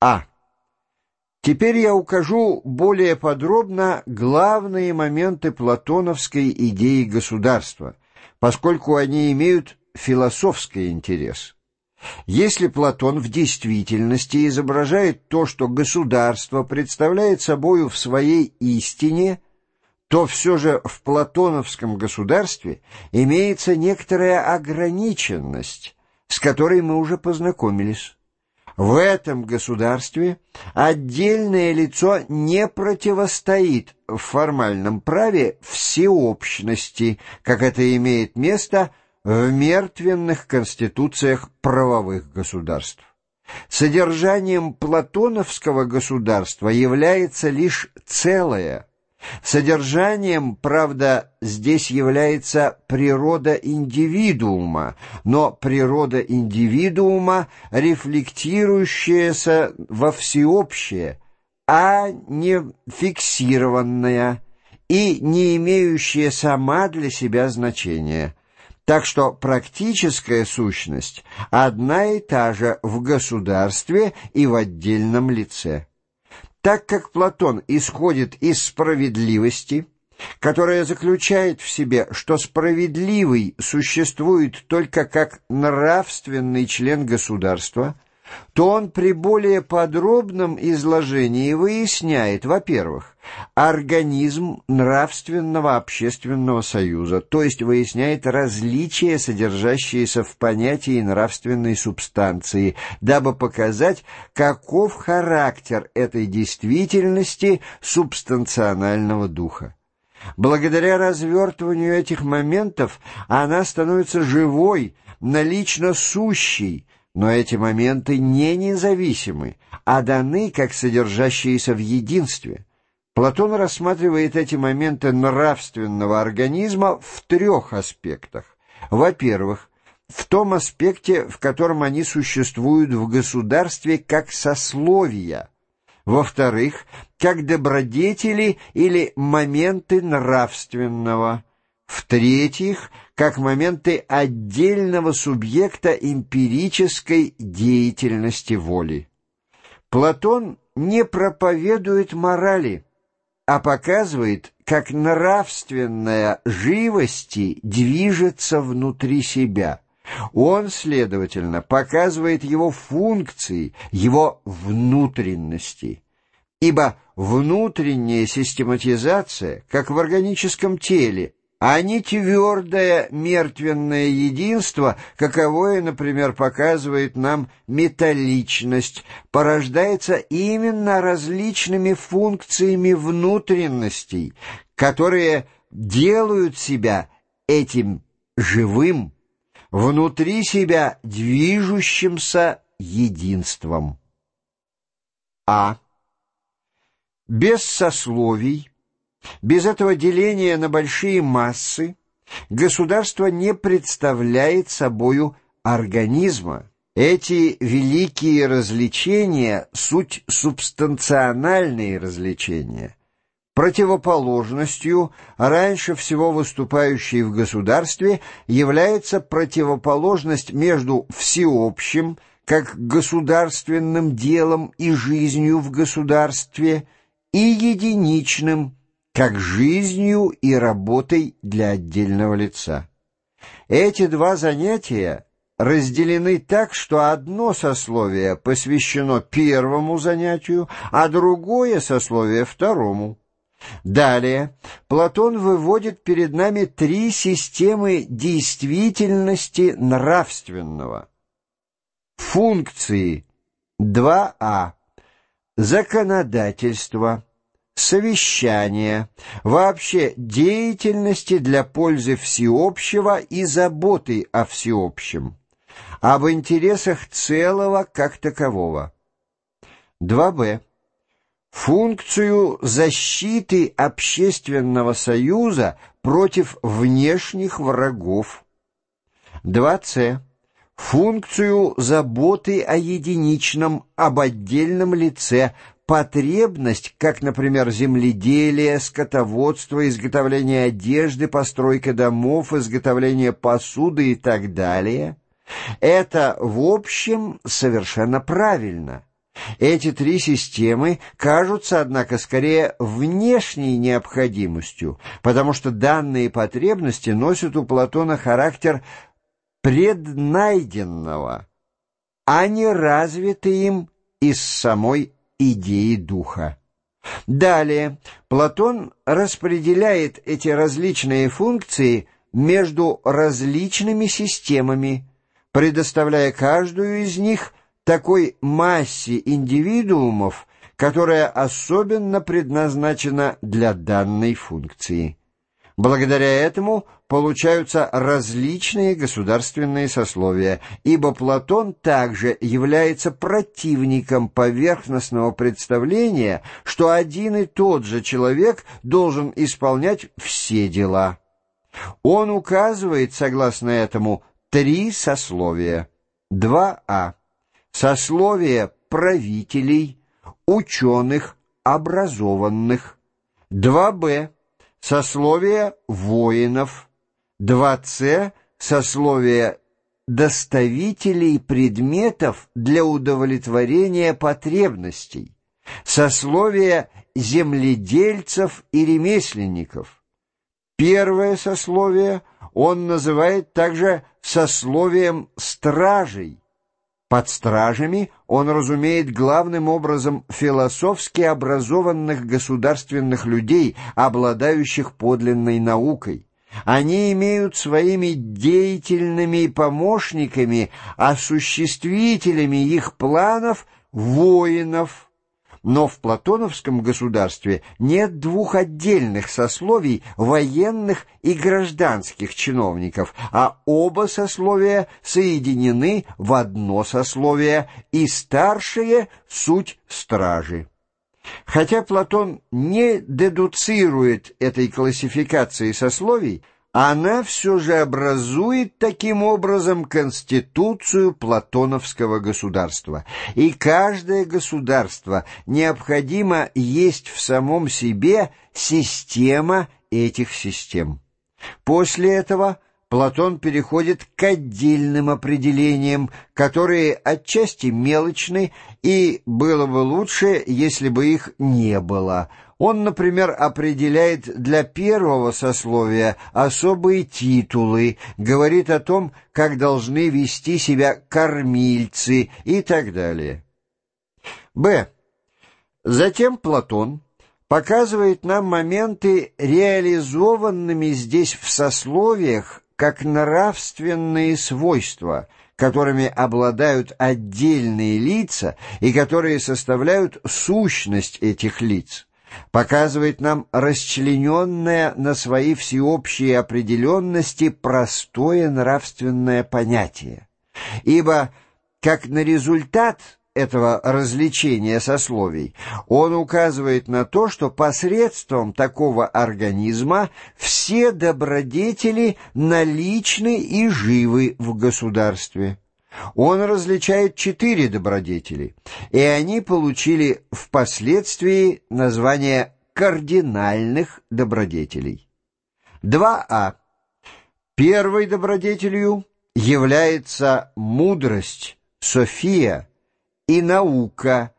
А. Теперь я укажу более подробно главные моменты платоновской идеи государства, поскольку они имеют философский интерес. Если Платон в действительности изображает то, что государство представляет собою в своей истине, то все же в платоновском государстве имеется некоторая ограниченность, с которой мы уже познакомились. В этом государстве отдельное лицо не противостоит в формальном праве всеобщности, как это имеет место в мертвенных конституциях правовых государств. Содержанием платоновского государства является лишь целое – Содержанием, правда, здесь является природа индивидуума, но природа индивидуума, рефлектирующаяся во всеобщее, а не фиксированная и не имеющая сама для себя значения. Так что практическая сущность одна и та же в государстве и в отдельном лице. Так как Платон исходит из справедливости, которая заключает в себе, что справедливый существует только как нравственный член государства – то он при более подробном изложении выясняет, во-первых, организм нравственного общественного союза, то есть выясняет различия, содержащиеся в понятии нравственной субстанции, дабы показать, каков характер этой действительности субстанционального духа. Благодаря развертыванию этих моментов она становится живой, налично сущей, но эти моменты не независимы, а даны как содержащиеся в единстве. Платон рассматривает эти моменты нравственного организма в трех аспектах. Во-первых, в том аспекте, в котором они существуют в государстве как сословия. Во-вторых, как добродетели или моменты нравственного. В-третьих, как моменты отдельного субъекта эмпирической деятельности воли. Платон не проповедует морали, а показывает, как нравственная живости движется внутри себя. Он, следовательно, показывает его функции, его внутренности. Ибо внутренняя систематизация, как в органическом теле, а не твердое мертвенное единство, каковое, например, показывает нам металличность, порождается именно различными функциями внутренностей, которые делают себя этим живым, внутри себя движущимся единством. А. Без сословий, без этого деления на большие массы государство не представляет собою организма. Эти великие развлечения — суть субстанциональные развлечения. Противоположностью, раньше всего выступающей в государстве, является противоположность между всеобщим, как государственным делом и жизнью в государстве, и единичным, как жизнью и работой для отдельного лица. Эти два занятия разделены так, что одно сословие посвящено первому занятию, а другое сословие — второму. Далее Платон выводит перед нами три системы действительности нравственного. Функции 2а. Законодательство совещания, вообще деятельности для пользы всеобщего и заботы о всеобщем, об интересах целого как такового. 2б. Функцию защиты общественного союза против внешних врагов. 2c. Функцию заботы о единичном, об отдельном лице потребность, как, например, земледелие, скотоводство, изготовление одежды, постройка домов, изготовление посуды и так далее, это, в общем, совершенно правильно. Эти три системы кажутся, однако, скорее внешней необходимостью, потому что данные потребности носят у Платона характер преднайденного, а не развиты им из самой идеи духа. Далее Платон распределяет эти различные функции между различными системами, предоставляя каждую из них такой массе индивидуумов, которая особенно предназначена для данной функции. Благодаря этому получаются различные государственные сословия, ибо Платон также является противником поверхностного представления, что один и тот же человек должен исполнять все дела. Он указывает, согласно этому, три сословия. 2а. Сословие правителей, ученых, образованных. 2б сословие воинов, 2С – сословие доставителей предметов для удовлетворения потребностей, сословие земледельцев и ремесленников. Первое сословие он называет также сословием стражей, под стражами он разумеет главным образом философски образованных государственных людей, обладающих подлинной наукой. Они имеют своими деятельными помощниками, осуществителями их планов воинов, но в платоновском государстве нет двух отдельных сословий военных и гражданских чиновников, а оба сословия соединены в одно сословие, и старшие — суть стражи. Хотя Платон не дедуцирует этой классификации сословий, она все же образует таким образом конституцию платоновского государства. И каждое государство необходимо есть в самом себе система этих систем. После этого Платон переходит к отдельным определениям, которые отчасти мелочны, и было бы лучше, если бы их не было. Он, например, определяет для первого сословия особые титулы, говорит о том, как должны вести себя кормильцы и так далее. Б. Затем Платон показывает нам моменты, реализованными здесь в сословиях, как нравственные свойства, которыми обладают отдельные лица и которые составляют сущность этих лиц, показывает нам расчлененное на свои всеобщие определенности простое нравственное понятие. Ибо, как на результат этого развлечения сословий, он указывает на то, что посредством такого организма все добродетели наличны и живы в государстве. Он различает четыре добродетели, и они получили впоследствии название кардинальных добродетелей. 2а. Первой добродетелью является мудрость, София, и наука.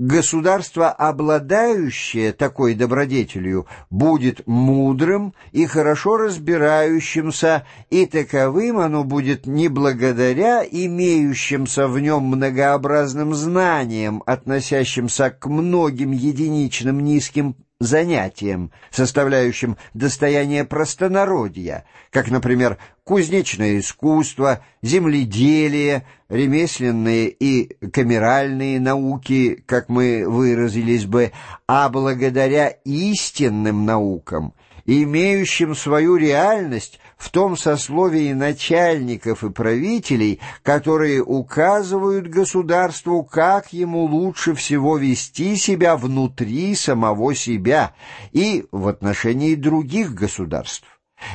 Государство, обладающее такой добродетелью, будет мудрым и хорошо разбирающимся, и таковым оно будет не благодаря имеющимся в нем многообразным знаниям, относящимся к многим единичным низким занятиям, составляющим достояние простонародья, как, например, кузнечное искусство, земледелие, ремесленные и камеральные науки, как мы выразились бы, а благодаря истинным наукам, имеющим свою реальность в том сословии начальников и правителей, которые указывают государству, как ему лучше всего вести себя внутри самого себя и в отношении других государств.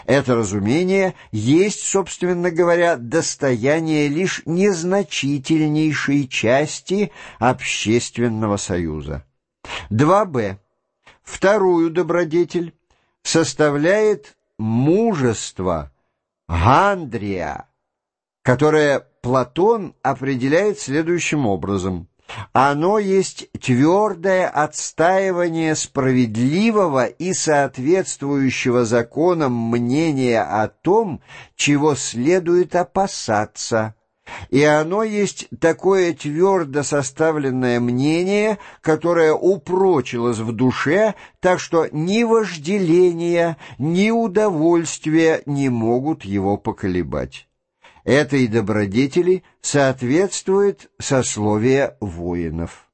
Это разумение есть, собственно говоря, достояние лишь незначительнейшей части общественного союза. 2б. Вторую добродетель составляет мужество, гандрия, которое Платон определяет следующим образом. Оно есть твердое отстаивание справедливого и соответствующего законам мнения о том, чего следует опасаться. И оно есть такое твердо составленное мнение, которое упрочилось в душе, так что ни вожделение, ни удовольствие не могут его поколебать. Этой добродетели соответствует сословие воинов.